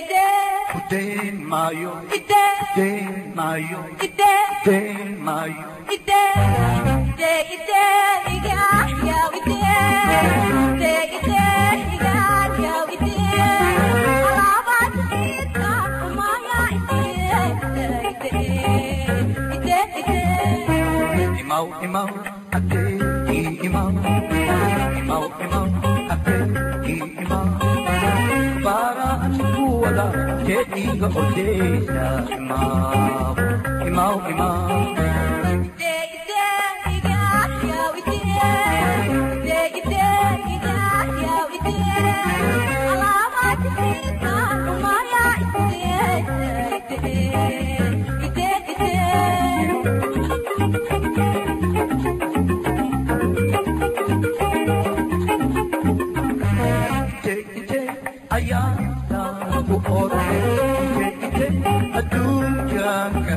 ite ite mayo. Ite ite mayo. Ite ite mayo. Ite ite ite iga ya ite ite ite iga ya ite alabat ita maya ite ite ite ite imau imau ate imau. Imau imau كأيغا قدينا إمام إمام إمام Thank you.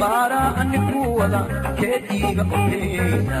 bara anigu wada keediiba ogeeda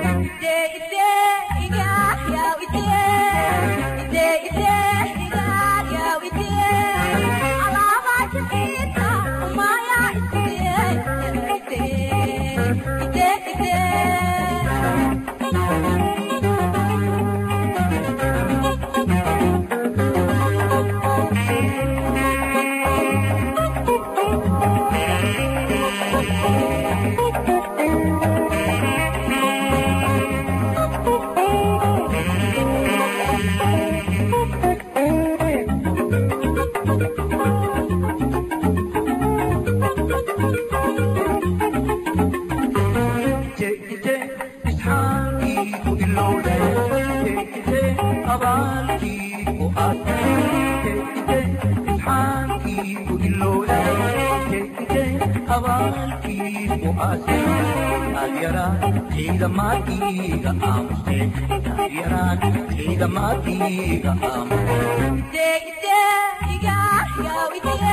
aamuste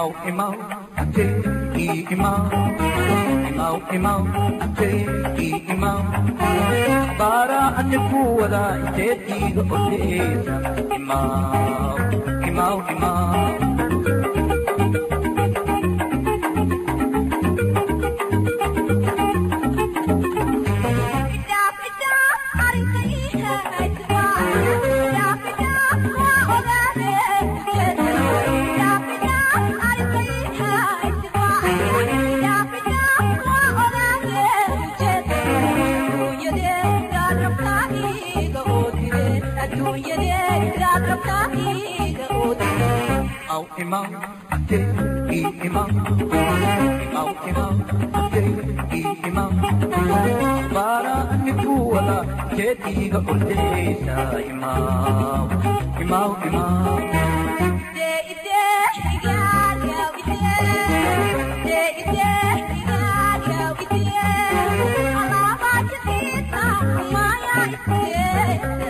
imau, imau, ate, i imau. Imau, imau, ate, i. Bara ate puada, ite tigo, ote, imau. Imau, imau. Come on. Yeah.